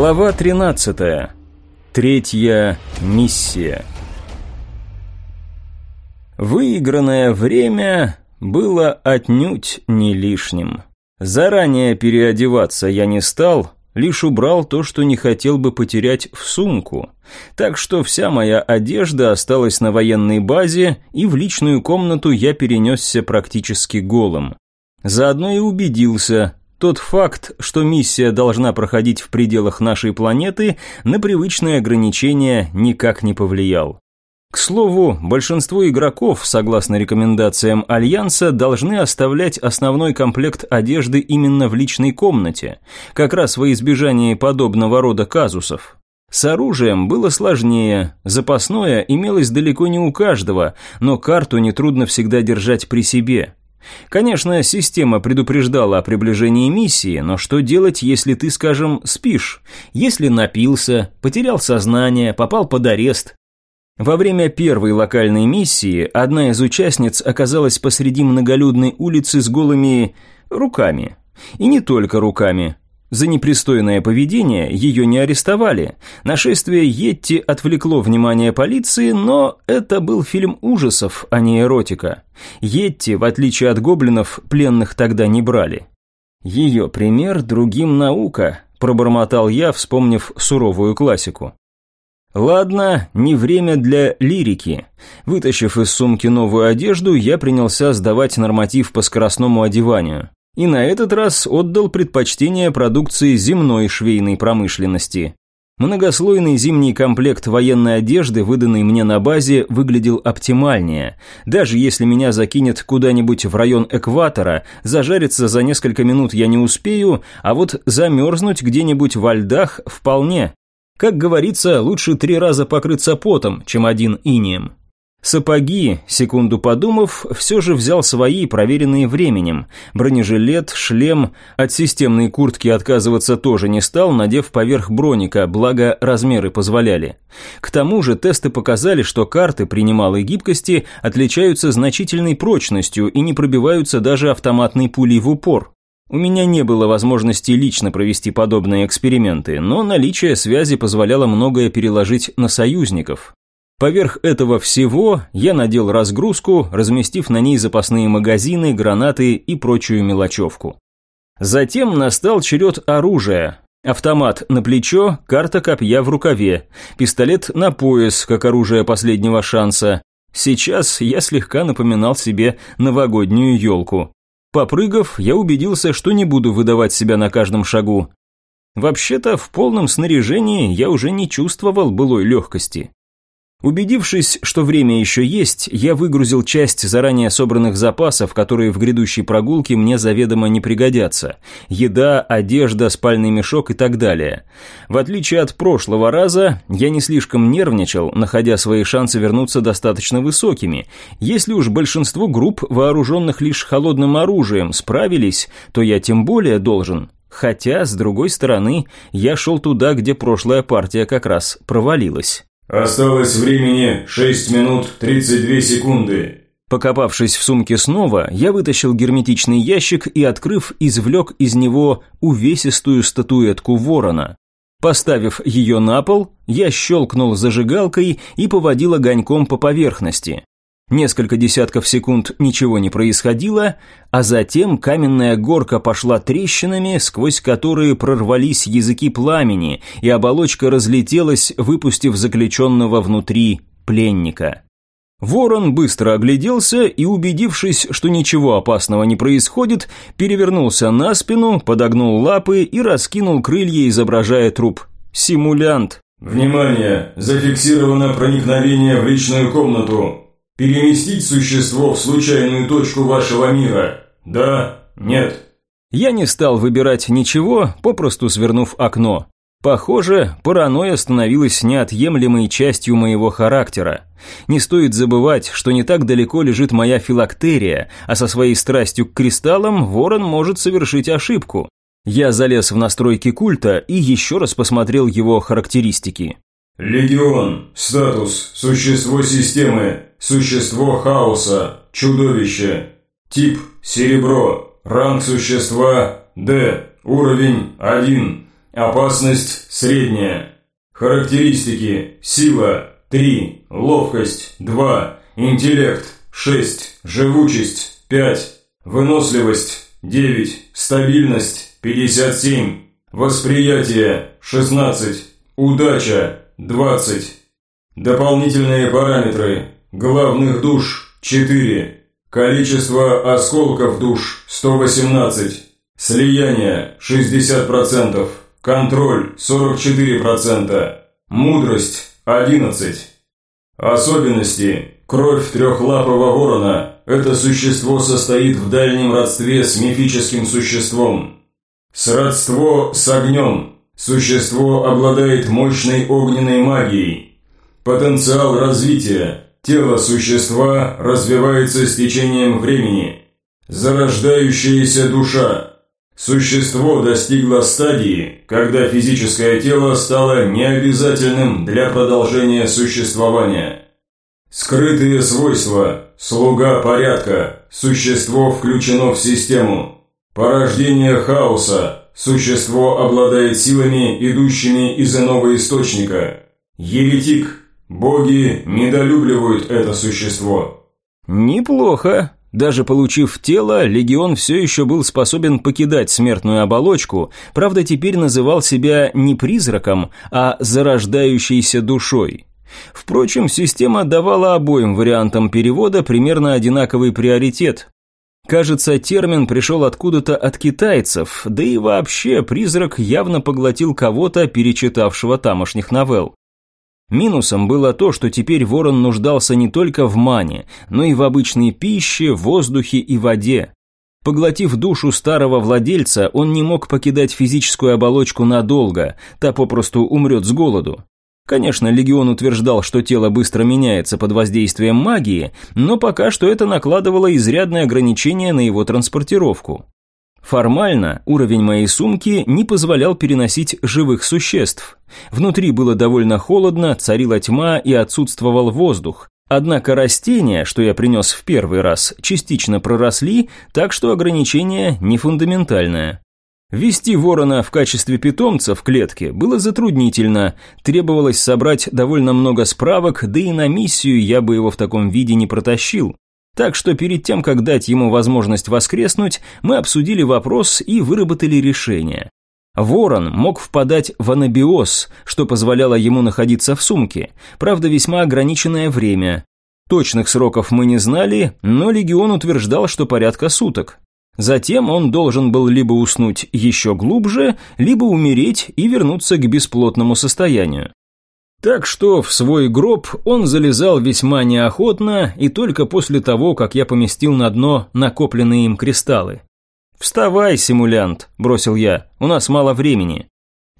Глава 13. Третья миссия. Выигранное время было отнюдь не лишним. Заранее переодеваться я не стал, лишь убрал то, что не хотел бы потерять в сумку. Так что вся моя одежда осталась на военной базе, и в личную комнату я перенесся практически голым. Заодно и убедился, тот факт, что миссия должна проходить в пределах нашей планеты, на привычные ограничения никак не повлиял. К слову, большинство игроков, согласно рекомендациям Альянса, должны оставлять основной комплект одежды именно в личной комнате, как раз во избежание подобного рода казусов. С оружием было сложнее, запасное имелось далеко не у каждого, но карту нетрудно всегда держать при себе – Конечно, система предупреждала о приближении миссии, но что делать, если ты, скажем, спишь? Если напился, потерял сознание, попал под арест? Во время первой локальной миссии одна из участниц оказалась посреди многолюдной улицы с голыми руками. И не только руками. За непристойное поведение ее не арестовали. Нашествие Йетти отвлекло внимание полиции, но это был фильм ужасов, а не эротика. Йетти, в отличие от гоблинов, пленных тогда не брали. Ее пример другим наука, пробормотал я, вспомнив суровую классику. Ладно, не время для лирики. Вытащив из сумки новую одежду, я принялся сдавать норматив по скоростному одеванию и на этот раз отдал предпочтение продукции земной швейной промышленности. Многослойный зимний комплект военной одежды, выданный мне на базе, выглядел оптимальнее. Даже если меня закинет куда-нибудь в район экватора, зажариться за несколько минут я не успею, а вот замерзнуть где-нибудь во льдах вполне. Как говорится, лучше три раза покрыться потом, чем один инием. Сапоги, секунду подумав, все же взял свои, проверенные временем. Бронежилет, шлем, от системной куртки отказываться тоже не стал, надев поверх броника, благо размеры позволяли. К тому же тесты показали, что карты при немалой гибкости отличаются значительной прочностью и не пробиваются даже автоматной пулей в упор. У меня не было возможности лично провести подобные эксперименты, но наличие связи позволяло многое переложить на союзников. Поверх этого всего я надел разгрузку, разместив на ней запасные магазины, гранаты и прочую мелочевку. Затем настал черед оружия. Автомат на плечо, карта копья в рукаве, пистолет на пояс, как оружие последнего шанса. Сейчас я слегка напоминал себе новогоднюю елку. Попрыгав, я убедился, что не буду выдавать себя на каждом шагу. Вообще-то, в полном снаряжении я уже не чувствовал былой легкости. Убедившись, что время еще есть, я выгрузил часть заранее собранных запасов, которые в грядущей прогулке мне заведомо не пригодятся. Еда, одежда, спальный мешок и так далее. В отличие от прошлого раза, я не слишком нервничал, находя свои шансы вернуться достаточно высокими. Если уж большинство групп, вооруженных лишь холодным оружием, справились, то я тем более должен. Хотя, с другой стороны, я шел туда, где прошлая партия как раз провалилась. Осталось времени 6 минут 32 секунды. Покопавшись в сумке снова, я вытащил герметичный ящик и, открыв, извлек из него увесистую статуэтку ворона. Поставив ее на пол, я щелкнул зажигалкой и поводил огоньком по поверхности. Несколько десятков секунд ничего не происходило, а затем каменная горка пошла трещинами, сквозь которые прорвались языки пламени, и оболочка разлетелась, выпустив заключенного внутри пленника. Ворон быстро огляделся и, убедившись, что ничего опасного не происходит, перевернулся на спину, подогнул лапы и раскинул крылья, изображая труп. Симулянт. «Внимание! Зафиксировано проникновение в личную комнату. Переместить существо в случайную точку вашего мира? Да? Нет?» Я не стал выбирать ничего, попросту свернув окно. Похоже, паранойя становилась неотъемлемой частью моего характера. Не стоит забывать, что не так далеко лежит моя филактерия, а со своей страстью к кристаллам ворон может совершить ошибку. Я залез в настройки культа и еще раз посмотрел его характеристики. Легион. Статус. Существо системы. Существо хаоса. Чудовище. Тип. Серебро. Ранг существа. Д. Уровень 1. Опасность средняя. Характеристики. Сила 3, ловкость 2, интеллект 6, живучесть 5, выносливость 9, стабильность 57, восприятие 16, удача 20. Дополнительные параметры. Главных душ 4, количество осколков душ 118, слияние 60%, контроль 44%, мудрость 11. Особенности. Кровь трехлапого ворона. Это существо состоит в дальнем родстве с мифическим существом. Сродство с огнем. Существо обладает мощной огненной магией. Потенциал развития. Тело существа развивается с течением времени. Зарождающаяся душа. Существо достигло стадии, когда физическое тело стало необязательным для продолжения существования. Скрытые свойства. Слуга порядка. Существо включено в систему. Порождение хаоса. Существо обладает силами, идущими из иного источника. Еретик. Боги недолюбливают это существо. Неплохо. Даже получив тело, легион все еще был способен покидать смертную оболочку, правда теперь называл себя не призраком, а зарождающейся душой. Впрочем, система давала обоим вариантам перевода примерно одинаковый приоритет. Кажется, термин пришел откуда-то от китайцев, да и вообще призрак явно поглотил кого-то, перечитавшего тамошних новелл. Минусом было то, что теперь ворон нуждался не только в мане, но и в обычной пище, воздухе и воде. Поглотив душу старого владельца, он не мог покидать физическую оболочку надолго, та попросту умрет с голоду. Конечно, Легион утверждал, что тело быстро меняется под воздействием магии, но пока что это накладывало изрядное ограничение на его транспортировку. Формально уровень моей сумки не позволял переносить живых существ. Внутри было довольно холодно, царила тьма и отсутствовал воздух. Однако растения, что я принес в первый раз, частично проросли, так что ограничение не фундаментальное. Вести ворона в качестве питомца в клетке было затруднительно, требовалось собрать довольно много справок, да и на миссию я бы его в таком виде не протащил. Так что перед тем, как дать ему возможность воскреснуть, мы обсудили вопрос и выработали решение. Ворон мог впадать в анабиоз, что позволяло ему находиться в сумке, правда весьма ограниченное время. Точных сроков мы не знали, но легион утверждал, что порядка суток. Затем он должен был либо уснуть еще глубже, либо умереть и вернуться к бесплотному состоянию. Так что в свой гроб он залезал весьма неохотно и только после того, как я поместил на дно накопленные им кристаллы. «Вставай, симулянт», – бросил я, – «у нас мало времени».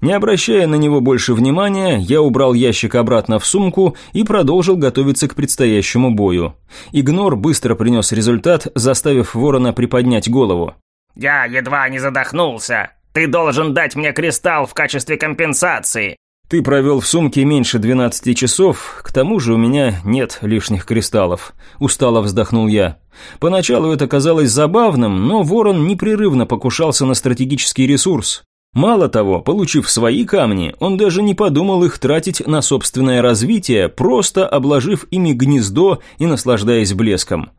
Не обращая на него больше внимания, я убрал ящик обратно в сумку и продолжил готовиться к предстоящему бою. Игнор быстро принес результат, заставив ворона приподнять голову. «Я едва не задохнулся. Ты должен дать мне кристалл в качестве компенсации». «Ты провел в сумке меньше 12 часов, к тому же у меня нет лишних кристаллов», – устало вздохнул я. Поначалу это казалось забавным, но ворон непрерывно покушался на стратегический ресурс. Мало того, получив свои камни, он даже не подумал их тратить на собственное развитие, просто обложив ими гнездо и наслаждаясь блеском.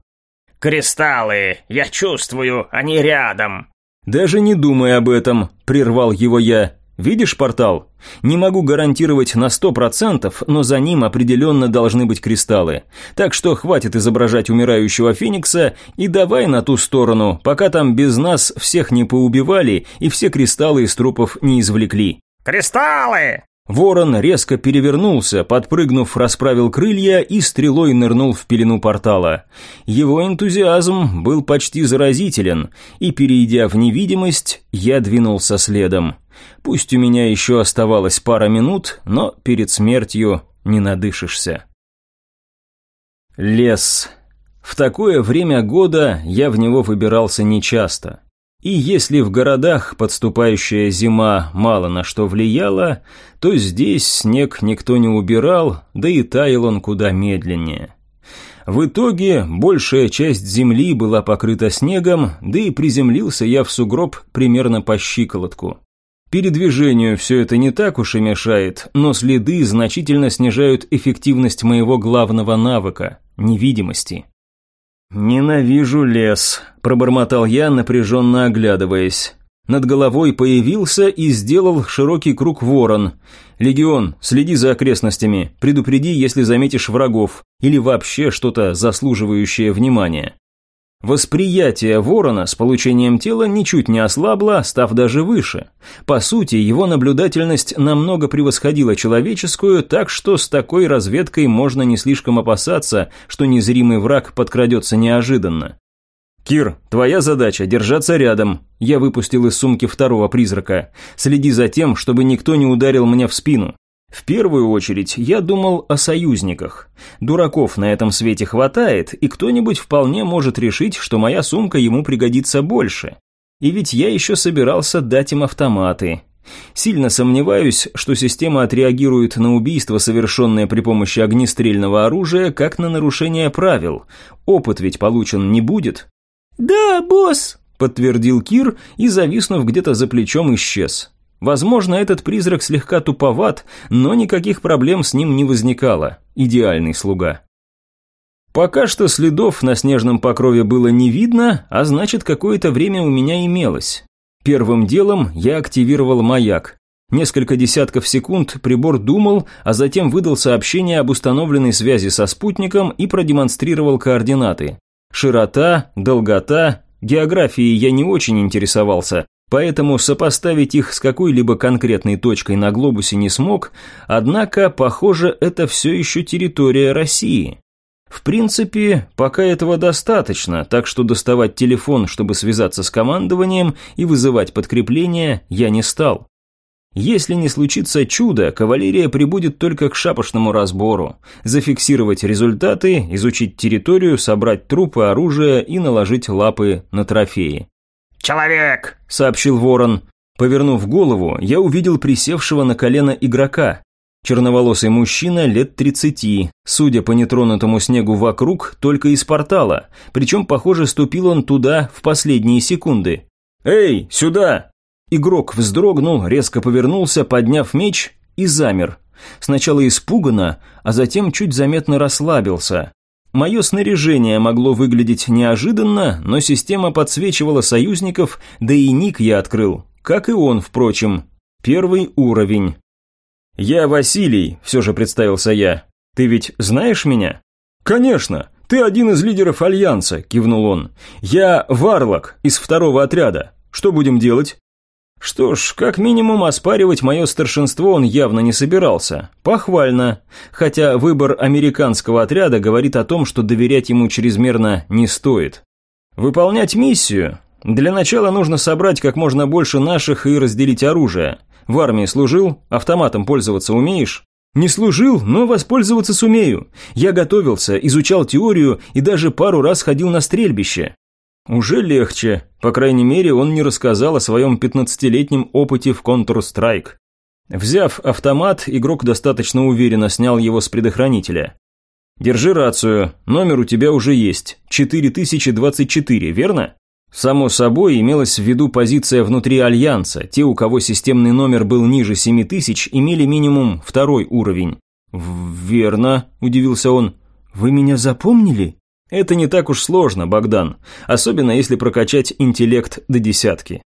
«Кристаллы! Я чувствую, они рядом!» «Даже не думай об этом», – прервал его я. Видишь портал? Не могу гарантировать на сто процентов, но за ним определенно должны быть кристаллы. Так что хватит изображать умирающего Феникса и давай на ту сторону, пока там без нас всех не поубивали и все кристаллы из трупов не извлекли. «Кристаллы!» Ворон резко перевернулся, подпрыгнув, расправил крылья и стрелой нырнул в пелену портала. Его энтузиазм был почти заразителен, и, перейдя в невидимость, я двинулся следом. Пусть у меня еще оставалось пара минут, но перед смертью не надышишься. Лес. В такое время года я в него выбирался нечасто. И если в городах подступающая зима мало на что влияла, то здесь снег никто не убирал, да и таял он куда медленнее. В итоге большая часть земли была покрыта снегом, да и приземлился я в сугроб примерно по щиколотку. Передвижению все это не так уж и мешает, но следы значительно снижают эффективность моего главного навыка – невидимости. «Ненавижу лес», – пробормотал я, напряженно оглядываясь. Над головой появился и сделал широкий круг ворон. «Легион, следи за окрестностями, предупреди, если заметишь врагов или вообще что-то заслуживающее внимания». Восприятие ворона с получением тела ничуть не ослабло, став даже выше. По сути, его наблюдательность намного превосходила человеческую, так что с такой разведкой можно не слишком опасаться, что незримый враг подкрадется неожиданно. «Кир, твоя задача – держаться рядом». Я выпустил из сумки второго призрака. «Следи за тем, чтобы никто не ударил мне в спину. В первую очередь я думал о союзниках. Дураков на этом свете хватает, и кто-нибудь вполне может решить, что моя сумка ему пригодится больше. И ведь я еще собирался дать им автоматы. Сильно сомневаюсь, что система отреагирует на убийство, совершенное при помощи огнестрельного оружия, как на нарушение правил. Опыт ведь получен не будет. «Да, босс», — подтвердил Кир и, зависнув где-то за плечом, исчез. Возможно, этот призрак слегка туповат, но никаких проблем с ним не возникало. Идеальный слуга. Пока что следов на снежном покрове было не видно, а значит, какое-то время у меня имелось. Первым делом я активировал маяк. Несколько десятков секунд прибор думал, а затем выдал сообщение об установленной связи со спутником и продемонстрировал координаты. Широта, долгота, географией я не очень интересовался, поэтому сопоставить их с какой-либо конкретной точкой на глобусе не смог, однако, похоже, это все еще территория России. В принципе, пока этого достаточно, так что доставать телефон, чтобы связаться с командованием и вызывать подкрепление, я не стал. Если не случится чудо, кавалерия прибудет только к шапошному разбору, зафиксировать результаты, изучить территорию, собрать трупы, оружие и наложить лапы на трофеи. «Человек!» – сообщил ворон. Повернув голову, я увидел присевшего на колено игрока. Черноволосый мужчина лет тридцати, судя по нетронутому снегу вокруг, только из портала, причем, похоже, ступил он туда в последние секунды. «Эй, сюда!» Игрок вздрогнул, резко повернулся, подняв меч и замер. Сначала испуганно, а затем чуть заметно расслабился. Мое снаряжение могло выглядеть неожиданно, но система подсвечивала союзников, да и ник я открыл, как и он, впрочем. Первый уровень. «Я Василий», – все же представился я. «Ты ведь знаешь меня?» «Конечно, ты один из лидеров Альянса», – кивнул он. «Я Варлок из второго отряда. Что будем делать?» Что ж, как минимум оспаривать мое старшинство он явно не собирался. Похвально. Хотя выбор американского отряда говорит о том, что доверять ему чрезмерно не стоит. Выполнять миссию? Для начала нужно собрать как можно больше наших и разделить оружие. В армии служил? Автоматом пользоваться умеешь? Не служил, но воспользоваться сумею. Я готовился, изучал теорию и даже пару раз ходил на стрельбище. Уже легче. По крайней мере, он не рассказал о своем 15-летнем опыте в Counter-Strike. Взяв автомат, игрок достаточно уверенно снял его с предохранителя. «Держи рацию. Номер у тебя уже есть. 4024, верно?» Само собой, имелась в виду позиция внутри Альянса. Те, у кого системный номер был ниже 7000, имели минимум второй уровень. «Верно», – удивился он. «Вы меня запомнили?» Это не так уж сложно, Богдан, особенно если прокачать интеллект до десятки.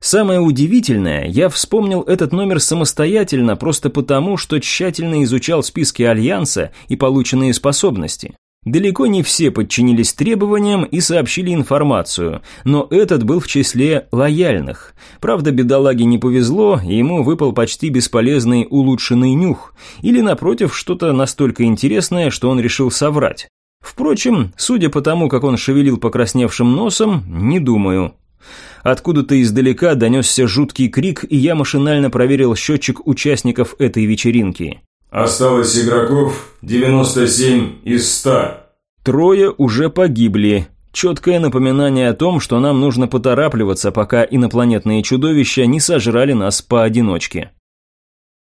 Самое удивительное, я вспомнил этот номер самостоятельно просто потому, что тщательно изучал списки Альянса и полученные способности. Далеко не все подчинились требованиям и сообщили информацию, но этот был в числе лояльных. Правда, бедолаге не повезло, и ему выпал почти бесполезный улучшенный нюх, или, напротив, что-то настолько интересное, что он решил соврать. Впрочем, судя по тому, как он шевелил покрасневшим носом, не думаю. Откуда-то издалека донесся жуткий крик, и я машинально проверил счетчик участников этой вечеринки. «Осталось игроков 97 из 100». Трое уже погибли. Четкое напоминание о том, что нам нужно поторапливаться, пока инопланетные чудовища не сожрали нас поодиночке.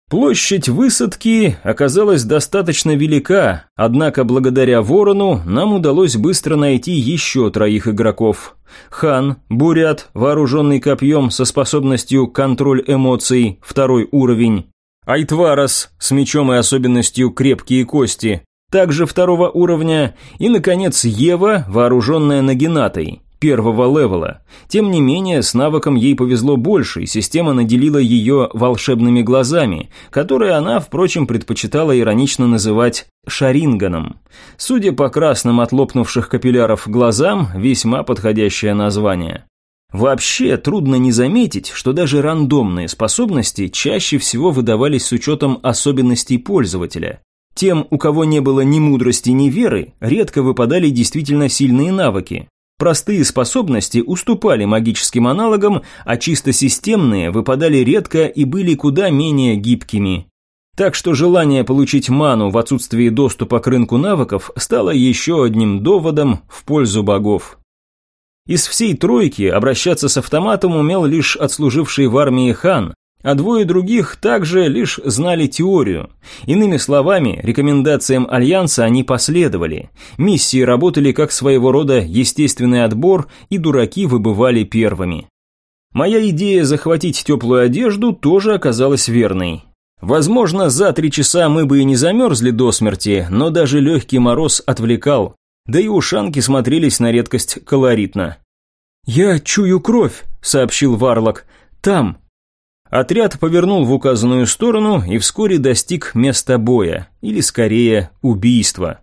Площадь высадки оказалась достаточно велика, однако благодаря ворону нам удалось быстро найти еще троих игроков. Хан, бурят, вооруженный копьем со способностью контроль эмоций, второй уровень. Айтварас с мечом и особенностью крепкие кости, также второго уровня. И, наконец, Ева, вооруженная нагинатой, первого левела. Тем не менее, с навыком ей повезло больше, и система наделила ее волшебными глазами, которые она, впрочем, предпочитала иронично называть шаринганом. Судя по красным от лопнувших капилляров глазам, весьма подходящее название. Вообще, трудно не заметить, что даже рандомные способности чаще всего выдавались с учетом особенностей пользователя. Тем, у кого не было ни мудрости, ни веры, редко выпадали действительно сильные навыки, Простые способности уступали магическим аналогам, а чисто системные выпадали редко и были куда менее гибкими. Так что желание получить ману в отсутствии доступа к рынку навыков стало еще одним доводом в пользу богов. Из всей тройки обращаться с автоматом умел лишь отслуживший в армии хан, а двое других также лишь знали теорию. Иными словами, рекомендациям Альянса они последовали. Миссии работали как своего рода естественный отбор, и дураки выбывали первыми. Моя идея захватить теплую одежду тоже оказалась верной. Возможно, за три часа мы бы и не замерзли до смерти, но даже легкий мороз отвлекал. Да и ушанки смотрелись на редкость колоритно. «Я чую кровь», — сообщил Варлок. «Там, Отряд повернул в указанную сторону и вскоре достиг места боя, или скорее убийства.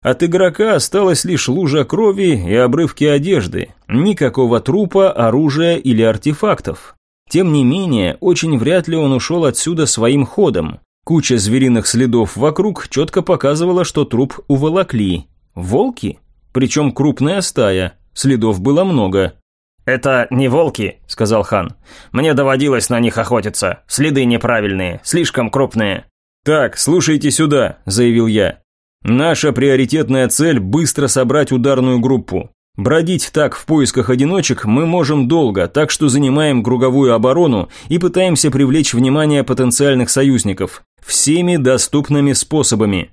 От игрока осталась лишь лужа крови и обрывки одежды, никакого трупа, оружия или артефактов. Тем не менее, очень вряд ли он ушел отсюда своим ходом. Куча звериных следов вокруг четко показывала, что труп уволокли. Волки? Причем крупная стая, следов было много. «Это не волки», — сказал хан. «Мне доводилось на них охотиться. Следы неправильные, слишком крупные». «Так, слушайте сюда», — заявил я. «Наша приоритетная цель — быстро собрать ударную группу. Бродить так в поисках одиночек мы можем долго, так что занимаем круговую оборону и пытаемся привлечь внимание потенциальных союзников. Всеми доступными способами.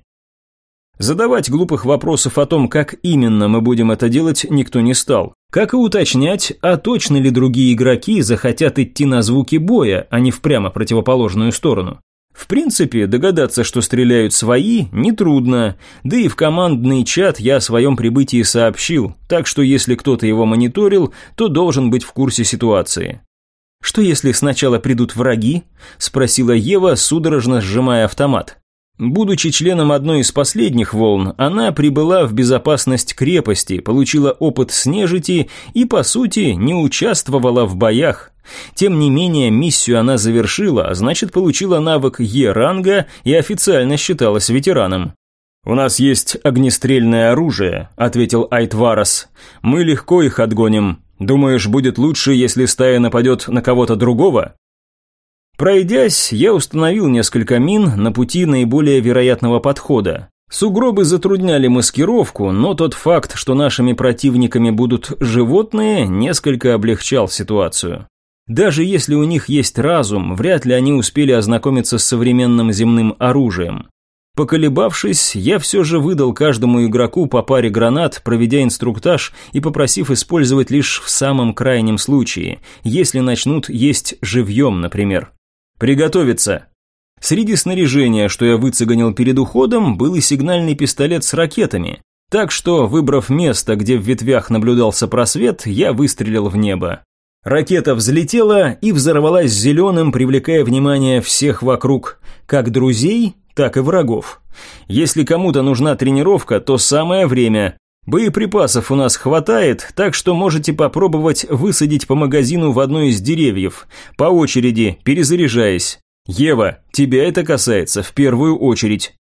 Задавать глупых вопросов о том, как именно мы будем это делать, никто не стал. Как и уточнять, а точно ли другие игроки захотят идти на звуки боя, а не в прямо противоположную сторону. В принципе, догадаться, что стреляют свои, нетрудно, да и в командный чат я о своем прибытии сообщил, так что если кто-то его мониторил, то должен быть в курсе ситуации. «Что если сначала придут враги?» – спросила Ева, судорожно сжимая автомат. Будучи членом одной из последних волн, она прибыла в безопасность крепости, получила опыт с нежити и, по сути, не участвовала в боях. Тем не менее, миссию она завершила, а значит, получила навык Е-ранга и официально считалась ветераном. «У нас есть огнестрельное оружие», — ответил Айтварас. «Мы легко их отгоним. Думаешь, будет лучше, если стая нападет на кого-то другого?» Пройдясь, я установил несколько мин на пути наиболее вероятного подхода. Сугробы затрудняли маскировку, но тот факт, что нашими противниками будут животные, несколько облегчал ситуацию. Даже если у них есть разум, вряд ли они успели ознакомиться с современным земным оружием. Поколебавшись, я все же выдал каждому игроку по паре гранат, проведя инструктаж и попросив использовать лишь в самом крайнем случае, если начнут есть живьем, например. «Приготовиться!» Среди снаряжения, что я выцеганил перед уходом, был и сигнальный пистолет с ракетами. Так что, выбрав место, где в ветвях наблюдался просвет, я выстрелил в небо. Ракета взлетела и взорвалась зеленым, привлекая внимание всех вокруг, как друзей, так и врагов. Если кому-то нужна тренировка, то самое время. Боеприпасов у нас хватает, так что можете попробовать высадить по магазину в одно из деревьев, по очереди, перезаряжаясь. Ева, тебя это касается в первую очередь.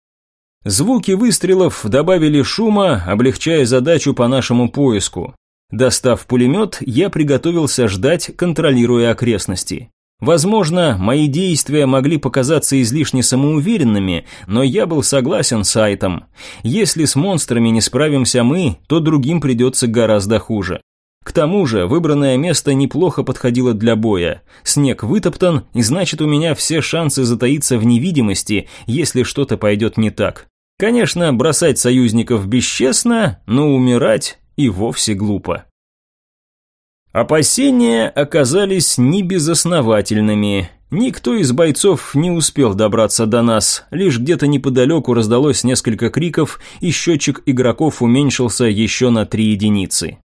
Звуки выстрелов добавили шума, облегчая задачу по нашему поиску. Достав пулемет, я приготовился ждать, контролируя окрестности. Возможно, мои действия могли показаться излишне самоуверенными, но я был согласен с Айтом. Если с монстрами не справимся мы, то другим придется гораздо хуже. К тому же выбранное место неплохо подходило для боя. Снег вытоптан, и значит у меня все шансы затаиться в невидимости, если что-то пойдет не так. Конечно, бросать союзников бесчестно, но умирать и вовсе глупо. Опасения оказались небезосновательными. Никто из бойцов не успел добраться до нас, лишь где-то неподалеку раздалось несколько криков, и счетчик игроков уменьшился еще на три единицы.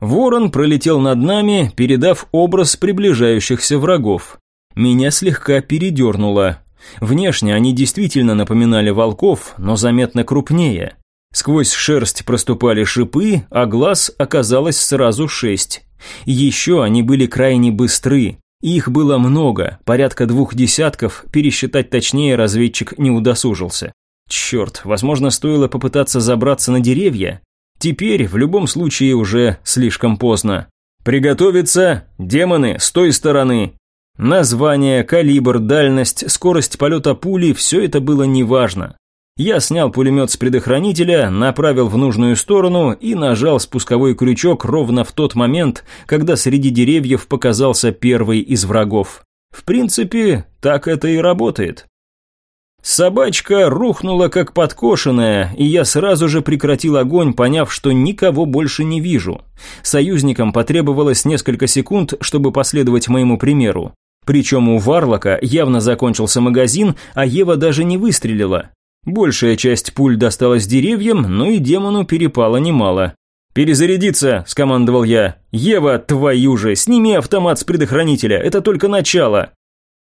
Ворон пролетел над нами, передав образ приближающихся врагов. Меня слегка передернуло. Внешне они действительно напоминали волков, но заметно крупнее. Сквозь шерсть проступали шипы, а глаз оказалось сразу шесть. Еще они были крайне быстры. Их было много, порядка двух десятков, пересчитать точнее разведчик не удосужился. Черт, возможно, стоило попытаться забраться на деревья? Теперь в любом случае уже слишком поздно. Приготовиться, демоны, с той стороны. Название, калибр, дальность, скорость полета пули – все это было неважно. Я снял пулемет с предохранителя, направил в нужную сторону и нажал спусковой крючок ровно в тот момент, когда среди деревьев показался первый из врагов. В принципе, так это и работает. Собачка рухнула как подкошенная, и я сразу же прекратил огонь, поняв, что никого больше не вижу. Союзникам потребовалось несколько секунд, чтобы последовать моему примеру. Причем у Варлока явно закончился магазин, а Ева даже не выстрелила. Большая часть пуль досталась деревьям, но и демону перепало немало. «Перезарядиться!» – скомандовал я. «Ева, твою же, сними автомат с предохранителя, это только начало!»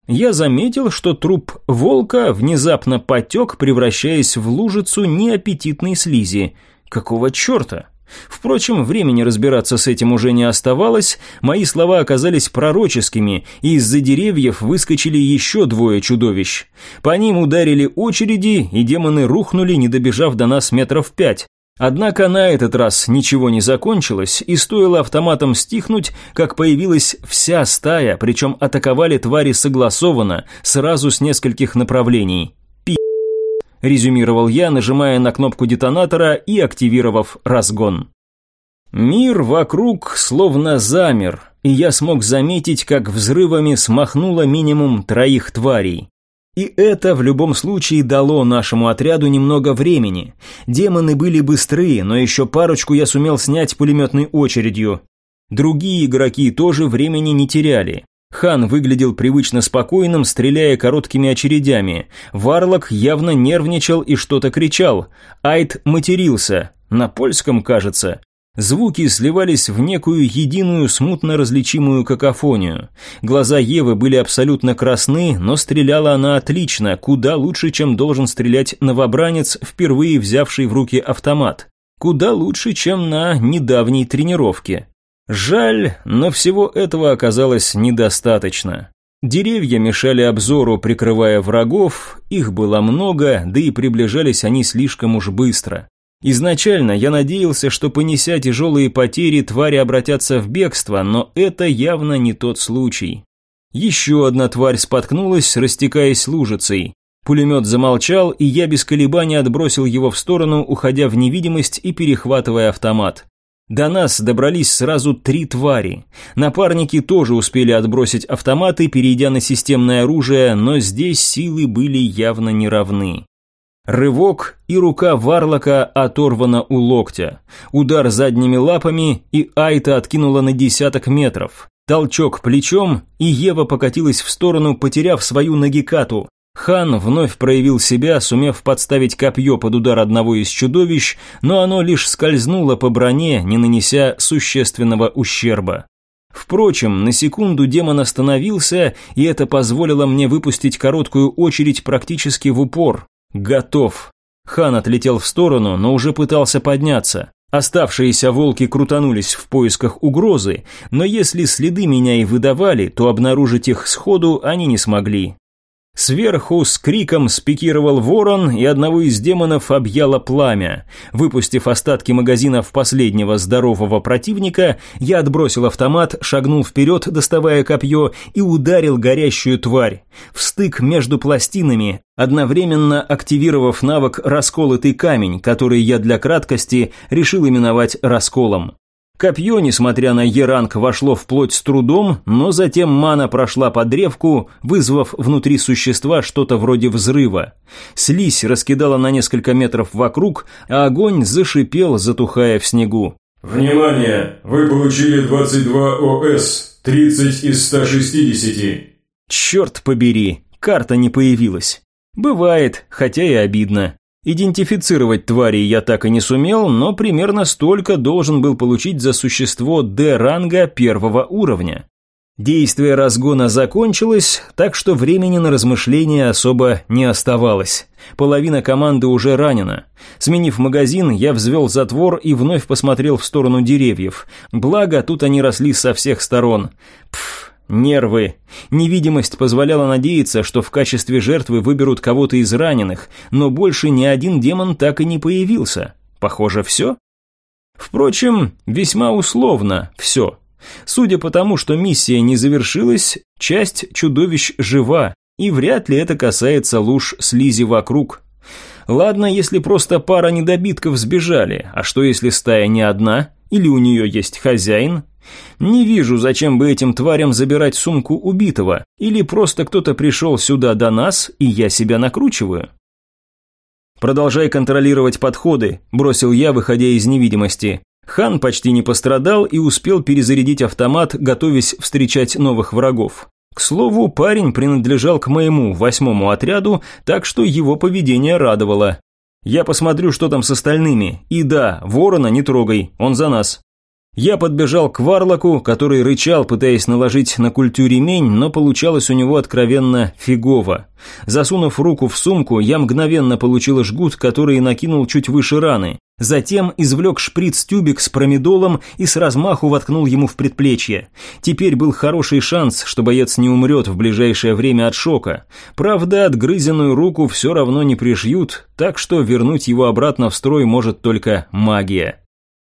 я заметил, что труп волка внезапно потек, превращаясь в лужицу неаппетитной слизи. Какого черта? Впрочем, времени разбираться с этим уже не оставалось, мои слова оказались пророческими, и из-за деревьев выскочили еще двое чудовищ. По ним ударили очереди, и демоны рухнули, не добежав до нас метров пять. Однако на этот раз ничего не закончилось, и стоило автоматом стихнуть, как появилась вся стая, причем атаковали твари согласованно, сразу с нескольких направлений. Резюмировал я, нажимая на кнопку детонатора и активировав разгон. Мир вокруг словно замер, и я смог заметить, как взрывами смахнуло минимум троих тварей. И это в любом случае дало нашему отряду немного времени. Демоны были быстрые, но еще парочку я сумел снять пулеметной очередью. Другие игроки тоже времени не теряли. Хан выглядел привычно спокойным, стреляя короткими очередями. Варлок явно нервничал и что-то кричал. Айд матерился. На польском, кажется. Звуки сливались в некую единую смутно различимую какофонию. Глаза Евы были абсолютно красны, но стреляла она отлично, куда лучше, чем должен стрелять новобранец, впервые взявший в руки автомат. Куда лучше, чем на недавней тренировке. Жаль, но всего этого оказалось недостаточно. Деревья мешали обзору, прикрывая врагов, их было много, да и приближались они слишком уж быстро. Изначально я надеялся, что понеся тяжелые потери, твари обратятся в бегство, но это явно не тот случай. Еще одна тварь споткнулась, растекаясь лужицей. Пулемет замолчал, и я без колебаний отбросил его в сторону, уходя в невидимость и перехватывая автомат. До нас добрались сразу три твари. Напарники тоже успели отбросить автоматы, перейдя на системное оружие, но здесь силы были явно неравны. Рывок, и рука Варлока оторвана у локтя. Удар задними лапами, и Айта откинула на десяток метров. Толчок плечом, и Ева покатилась в сторону, потеряв свою нагикату. Хан вновь проявил себя, сумев подставить копье под удар одного из чудовищ, но оно лишь скользнуло по броне, не нанеся существенного ущерба. Впрочем, на секунду демон остановился, и это позволило мне выпустить короткую очередь практически в упор. «Готов». Хан отлетел в сторону, но уже пытался подняться. Оставшиеся волки крутанулись в поисках угрозы, но если следы меня и выдавали, то обнаружить их сходу они не смогли. Сверху с криком спикировал ворон, и одного из демонов объяло пламя. Выпустив остатки магазинов последнего здорового противника, я отбросил автомат, шагнул вперед, доставая копье, и ударил горящую тварь. В стык между пластинами, одновременно активировав навык «Расколотый камень», который я для краткости решил именовать «расколом». Копье, несмотря на Е-ранг, вошло вплоть с трудом, но затем мана прошла по древку, вызвав внутри существа что-то вроде взрыва. Слизь раскидала на несколько метров вокруг, а огонь зашипел, затухая в снегу. «Внимание! Вы получили 22 ОС, 30 из 160!» «Черт побери, карта не появилась!» «Бывает, хотя и обидно. Идентифицировать тварей я так и не сумел, но примерно столько должен был получить за существо Д-ранга первого уровня. Действие разгона закончилось, так что времени на размышления особо не оставалось. Половина команды уже ранена. Сменив магазин, я взвел затвор и вновь посмотрел в сторону деревьев. Благо, тут они росли со всех сторон. Пф, Нервы. Невидимость позволяла надеяться, что в качестве жертвы выберут кого-то из раненых, но больше ни один демон так и не появился. Похоже, все? Впрочем, весьма условно все. Судя по тому, что миссия не завершилась, часть чудовищ жива, и вряд ли это касается луж слизи вокруг. Ладно, если просто пара недобитков сбежали, а что если стая не одна, или у нее есть хозяин, не вижу, зачем бы этим тварям забирать сумку убитого, или просто кто-то пришел сюда до нас, и я себя накручиваю. «Продолжай контролировать подходы», – бросил я, выходя из невидимости. Хан почти не пострадал и успел перезарядить автомат, готовясь встречать новых врагов. К слову, парень принадлежал к моему восьмому отряду, так что его поведение радовало. Я посмотрю, что там с остальными. И да, ворона не трогай, он за нас. Я подбежал к Варлоку, который рычал, пытаясь наложить на культю ремень, но получалось у него откровенно фигово. Засунув руку в сумку, я мгновенно получил жгут, который накинул чуть выше раны. Затем извлек шприц-тюбик с промедолом и с размаху воткнул ему в предплечье. Теперь был хороший шанс, что боец не умрет в ближайшее время от шока. Правда, отгрызенную руку все равно не пришьют, так что вернуть его обратно в строй может только магия.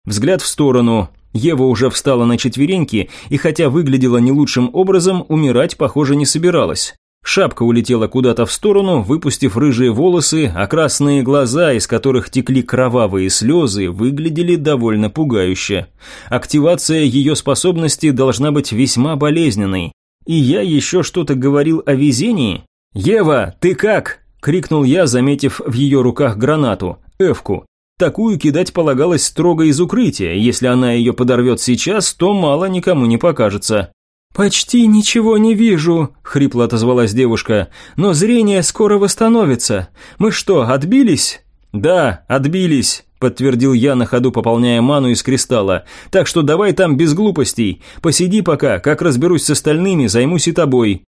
Взгляд в сторону. Ева уже встала на четвереньки и, хотя выглядела не лучшим образом, умирать, похоже, не собиралась. Шапка улетела куда-то в сторону, выпустив рыжие волосы, а красные глаза, из которых текли кровавые слезы, выглядели довольно пугающе. Активация ее способности должна быть весьма болезненной. И я еще что-то говорил о везении? «Ева, ты как?» – крикнул я, заметив в ее руках гранату, эвку. Такую кидать полагалось строго из укрытия, если она ее подорвет сейчас, то мало никому не покажется. «Почти ничего не вижу», — хрипло отозвалась девушка, «но зрение скоро восстановится. Мы что, отбились?» «Да, отбились», — подтвердил я на ходу, пополняя ману из кристалла. «Так что давай там без глупостей. Посиди пока, как разберусь с остальными, займусь и тобой».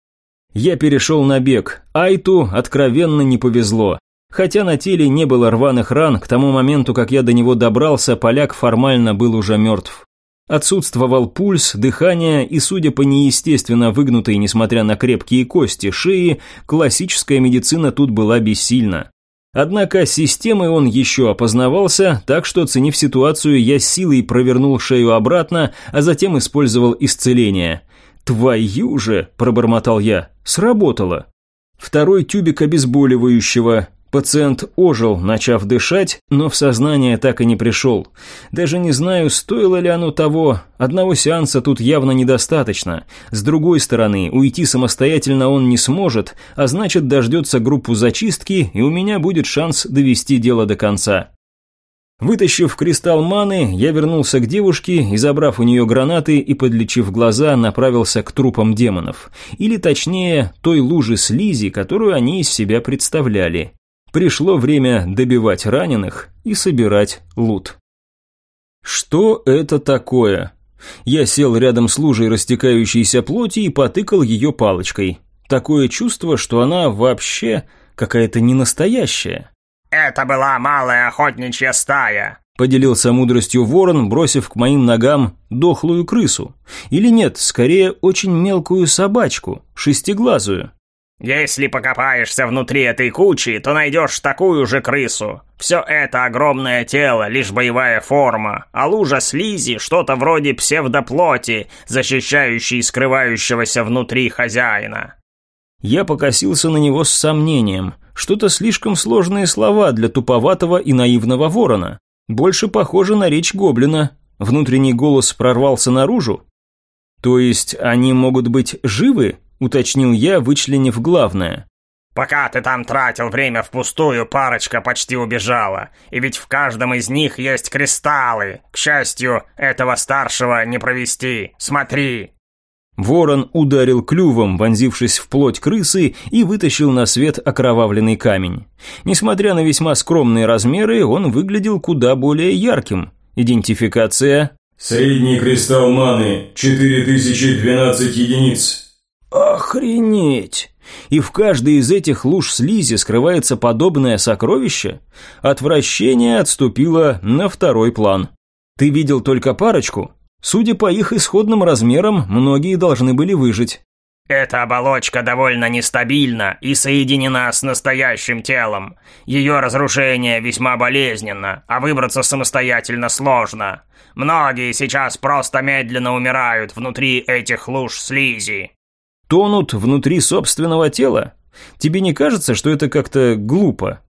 Я перешел на бег. Айту откровенно не повезло. Хотя на теле не было рваных ран, к тому моменту, как я до него добрался, поляк формально был уже мертв. Отсутствовал пульс, дыхание и, судя по неестественно выгнутой, несмотря на крепкие кости, шеи, классическая медицина тут была бессильна. Однако системой он еще опознавался, так что, оценив ситуацию, я силой провернул шею обратно, а затем использовал исцеление. «Твою же!» – пробормотал я. «Сработало!» Второй тюбик обезболивающего, Пациент ожил, начав дышать, но в сознание так и не пришел. Даже не знаю, стоило ли оно того. Одного сеанса тут явно недостаточно. С другой стороны, уйти самостоятельно он не сможет, а значит дождется группу зачистки, и у меня будет шанс довести дело до конца. Вытащив кристалл маны, я вернулся к девушке и, забрав у нее гранаты и подлечив глаза, направился к трупам демонов. Или точнее, той лужи слизи, которую они из себя представляли. Пришло время добивать раненых и собирать лут. Что это такое? Я сел рядом с лужей растекающейся плоти и потыкал ее палочкой. Такое чувство, что она вообще какая-то ненастоящая. «Это была малая охотничья стая», — поделился мудростью ворон, бросив к моим ногам дохлую крысу. Или нет, скорее очень мелкую собачку, шестиглазую. Если покопаешься внутри этой кучи, то найдешь такую же крысу. Все это огромное тело, лишь боевая форма, а лужа слизи что-то вроде псевдоплоти, защищающей скрывающегося внутри хозяина. Я покосился на него с сомнением. Что-то слишком сложные слова для туповатого и наивного ворона. Больше похоже на речь гоблина. Внутренний голос прорвался наружу. То есть они могут быть живы? Уточнил я, вычленив главное. Пока ты там тратил время впустую, парочка почти убежала. И ведь в каждом из них есть кристаллы. К счастью, этого старшего не провести. Смотри. Ворон ударил клювом, вонзившись в плоть крысы, и вытащил на свет окровавленный камень. Несмотря на весьма скромные размеры, он выглядел куда более ярким. Идентификация... Средний кристалл маны, 4012 единиц. Охренеть! И в каждой из этих луж слизи скрывается подобное сокровище? Отвращение отступило на второй план. Ты видел только парочку? Судя по их исходным размерам, многие должны были выжить. Эта оболочка довольно нестабильна и соединена с настоящим телом. Ее разрушение весьма болезненно, а выбраться самостоятельно сложно. Многие сейчас просто медленно умирают внутри этих луж слизи. Тонут внутри собственного тела? Тебе не кажется, что это как-то глупо?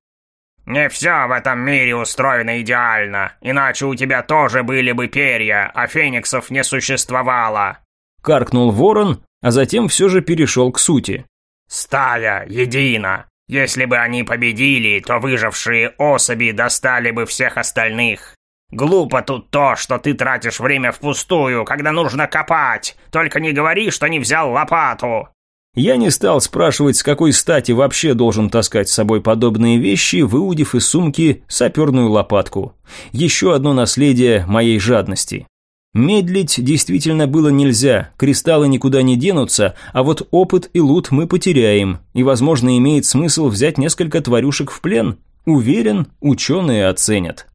«Не все в этом мире устроено идеально, иначе у тебя тоже были бы перья, а фениксов не существовало!» Каркнул ворон, а затем все же перешел к сути. «Стая едина. Если бы они победили, то выжившие особи достали бы всех остальных. Глупо тут то, что ты тратишь время впустую, когда нужно копать. Только не говори, что не взял лопату. Я не стал спрашивать, с какой стати вообще должен таскать с собой подобные вещи, выудив из сумки саперную лопатку. Еще одно наследие моей жадности. Медлить действительно было нельзя, кристаллы никуда не денутся, а вот опыт и лут мы потеряем, и, возможно, имеет смысл взять несколько тварюшек в плен. Уверен, ученые оценят.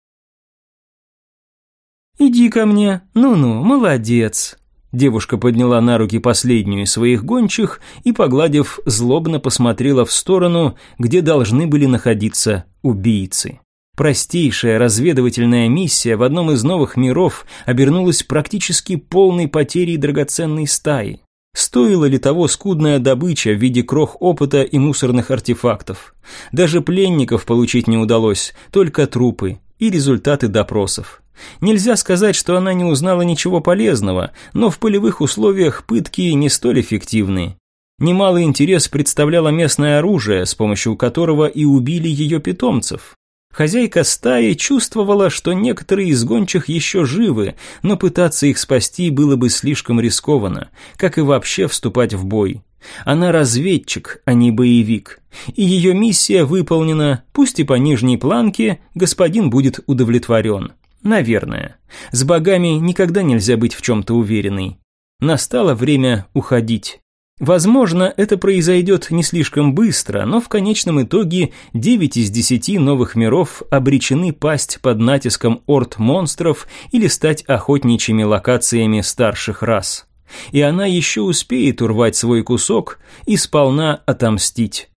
«Иди ко мне, ну-ну, молодец», Девушка подняла на руки последнюю из своих гончих и, погладив, злобно посмотрела в сторону, где должны были находиться убийцы. Простейшая разведывательная миссия в одном из новых миров обернулась практически полной потерей драгоценной стаи. Стоила ли того скудная добыча в виде крох опыта и мусорных артефактов? Даже пленников получить не удалось, только трупы и результаты допросов. Нельзя сказать, что она не узнала ничего полезного, но в полевых условиях пытки не столь эффективны. Немалый интерес представляло местное оружие, с помощью которого и убили ее питомцев. Хозяйка стаи чувствовала, что некоторые из гончих еще живы, но пытаться их спасти было бы слишком рискованно, как и вообще вступать в бой. Она разведчик, а не боевик. И ее миссия выполнена, пусть и по нижней планке, господин будет удовлетворен. Наверное. С богами никогда нельзя быть в чем-то уверенной. Настало время уходить. Возможно, это произойдет не слишком быстро, но в конечном итоге 9 из 10 новых миров обречены пасть под натиском орд монстров или стать охотничьими локациями старших рас. И она еще успеет урвать свой кусок и сполна отомстить.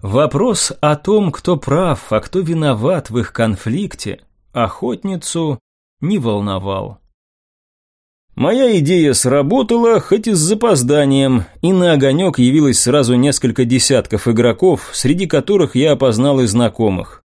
Вопрос о том, кто прав, а кто виноват в их конфликте, охотницу не волновал. Моя идея сработала, хоть и с запозданием, и на огонек явилось сразу несколько десятков игроков, среди которых я опознал и знакомых.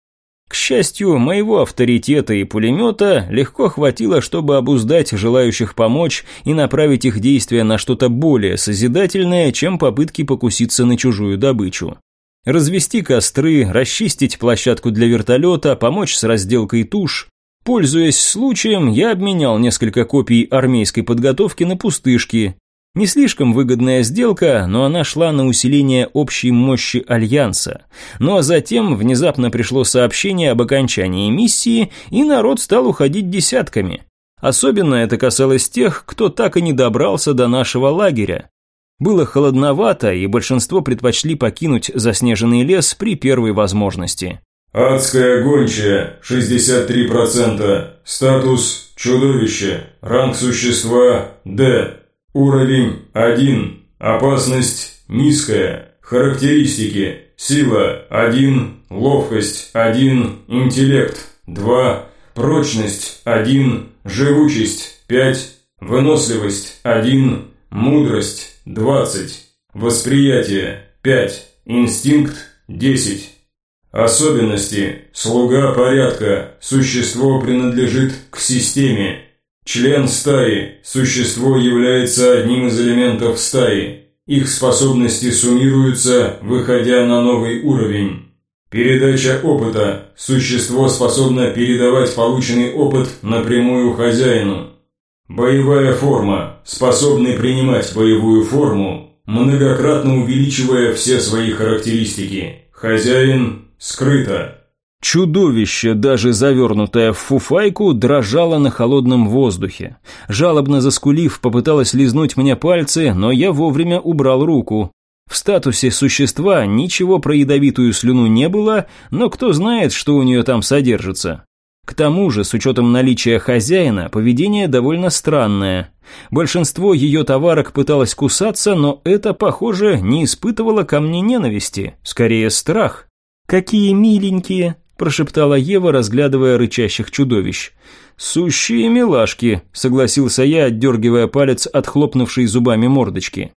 К счастью, моего авторитета и пулемета легко хватило, чтобы обуздать желающих помочь и направить их действия на что-то более созидательное, чем попытки покуситься на чужую добычу. Развести костры, расчистить площадку для вертолета, помочь с разделкой туш. Пользуясь случаем, я обменял несколько копий армейской подготовки на пустышки. Не слишком выгодная сделка, но она шла на усиление общей мощи Альянса. Ну а затем внезапно пришло сообщение об окончании миссии, и народ стал уходить десятками. Особенно это касалось тех, кто так и не добрался до нашего лагеря. Было холодновато, и большинство предпочли покинуть заснеженный лес при первой возможности. Адская гончая, 63%. Статус чудовище. Ранг существа Д. Уровень 1. Опасность низкая. Характеристики. Сила 1. Ловкость 1. Интеллект 2. Прочность 1. Живучесть 5. Выносливость 1. Мудрость 20. Восприятие 5. Инстинкт 10. Особенности. Слуга порядка. Существо принадлежит к системе. Член стаи. Существо является одним из элементов стаи. Их способности суммируются, выходя на новый уровень. Передача опыта. Существо способно передавать полученный опыт напрямую хозяину. Боевая форма. Способный принимать боевую форму, многократно увеличивая все свои характеристики. Хозяин скрыто. Чудовище, даже завернутое в фуфайку, дрожало на холодном воздухе. Жалобно заскулив, попыталась лизнуть мне пальцы, но я вовремя убрал руку. В статусе существа ничего про ядовитую слюну не было, но кто знает, что у нее там содержится. К тому же, с учетом наличия хозяина, поведение довольно странное. Большинство ее товарок пыталось кусаться, но это, похоже, не испытывало ко мне ненависти, скорее страх. «Какие миленькие!» – прошептала Ева, разглядывая рычащих чудовищ. «Сущие милашки», – согласился я, отдергивая палец от хлопнувшей зубами мордочки.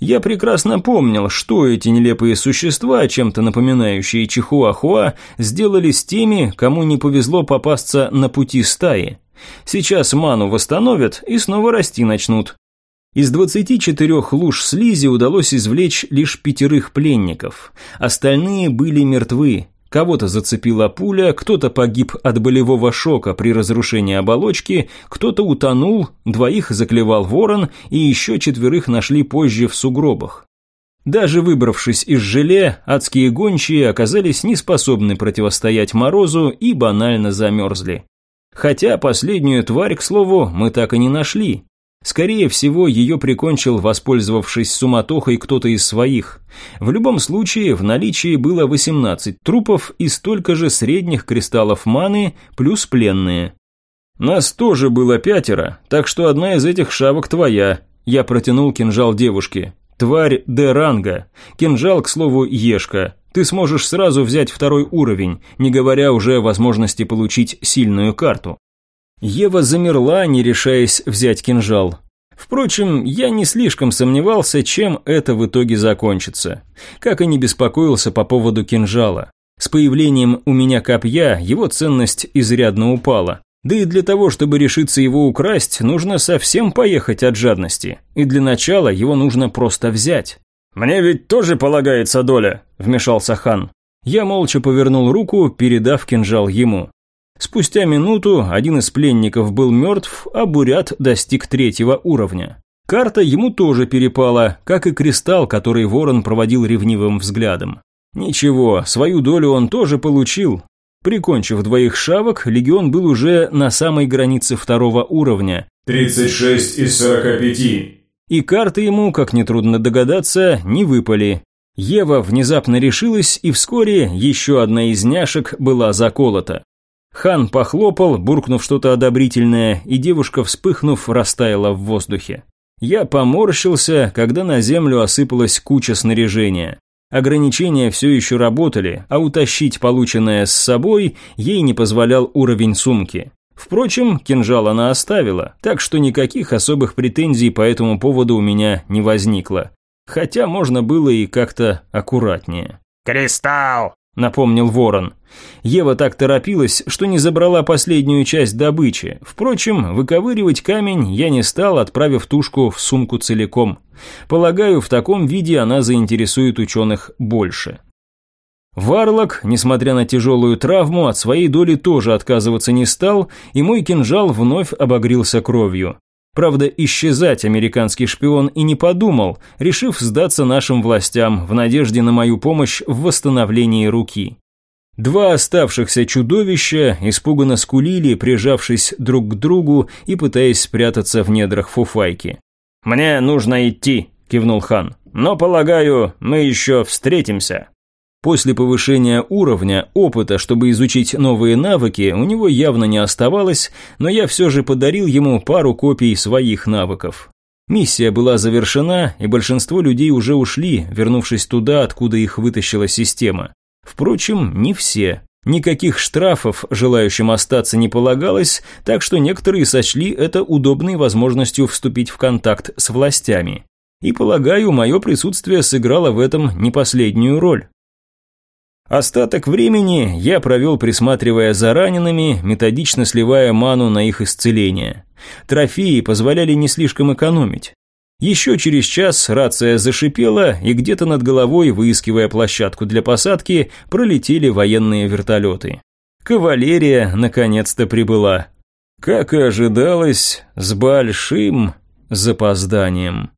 Я прекрасно помнил, что эти нелепые существа, чем-то напоминающие чихуахуа, сделали с теми, кому не повезло попасться на пути стаи. Сейчас ману восстановят и снова расти начнут. Из 24 луж слизи удалось извлечь лишь пятерых пленников. Остальные были мертвы, Кого-то зацепила пуля, кто-то погиб от болевого шока при разрушении оболочки, кто-то утонул, двоих заклевал ворон и еще четверых нашли позже в сугробах. Даже выбравшись из желе, адские гончие оказались неспособны противостоять морозу и банально замерзли. Хотя последнюю тварь, к слову, мы так и не нашли. Скорее всего, ее прикончил, воспользовавшись суматохой кто-то из своих. В любом случае, в наличии было 18 трупов и столько же средних кристаллов маны, плюс пленные. Нас тоже было пятеро, так что одна из этих шавок твоя. Я протянул кинжал девушке. Тварь Д-ранга. Кинжал, к слову, Ешка. Ты сможешь сразу взять второй уровень, не говоря уже о возможности получить сильную карту. Ева замерла, не решаясь взять кинжал. Впрочем, я не слишком сомневался, чем это в итоге закончится. Как и не беспокоился по поводу кинжала. С появлением у меня копья его ценность изрядно упала. Да и для того, чтобы решиться его украсть, нужно совсем поехать от жадности. И для начала его нужно просто взять. «Мне ведь тоже полагается доля», – вмешался хан. Я молча повернул руку, передав кинжал ему. Спустя минуту один из пленников был мертв, а Бурят достиг третьего уровня. Карта ему тоже перепала, как и кристалл, который ворон проводил ревнивым взглядом. Ничего, свою долю он тоже получил. Прикончив двоих шавок, легион был уже на самой границе второго уровня. 36 из 45. И карты ему, как нетрудно догадаться, не выпали. Ева внезапно решилась, и вскоре еще одна из няшек была заколота. Хан похлопал, буркнув что-то одобрительное, и девушка, вспыхнув, растаяла в воздухе. Я поморщился, когда на землю осыпалась куча снаряжения. Ограничения все еще работали, а утащить полученное с собой ей не позволял уровень сумки. Впрочем, кинжал она оставила, так что никаких особых претензий по этому поводу у меня не возникло. Хотя можно было и как-то аккуратнее. «Кристалл!» – напомнил ворон. Ева так торопилась, что не забрала последнюю часть добычи. Впрочем, выковыривать камень я не стал, отправив тушку в сумку целиком. Полагаю, в таком виде она заинтересует ученых больше. Варлок, несмотря на тяжелую травму, от своей доли тоже отказываться не стал, и мой кинжал вновь обогрился кровью. Правда, исчезать американский шпион и не подумал, решив сдаться нашим властям в надежде на мою помощь в восстановлении руки. Два оставшихся чудовища испуганно скулили, прижавшись друг к другу и пытаясь спрятаться в недрах фуфайки. «Мне нужно идти», – кивнул хан. «Но, полагаю, мы еще встретимся». После повышения уровня, опыта, чтобы изучить новые навыки, у него явно не оставалось, но я все же подарил ему пару копий своих навыков. Миссия была завершена, и большинство людей уже ушли, вернувшись туда, откуда их вытащила система. Впрочем, не все. Никаких штрафов желающим остаться не полагалось, так что некоторые сочли это удобной возможностью вступить в контакт с властями. И, полагаю, мое присутствие сыграло в этом не последнюю роль. Остаток времени я провел, присматривая за ранеными, методично сливая ману на их исцеление. Трофеи позволяли не слишком экономить. Еще через час рация зашипела, и где-то над головой, выискивая площадку для посадки, пролетели военные вертолеты. Кавалерия наконец-то прибыла. Как и ожидалось, с большим запозданием.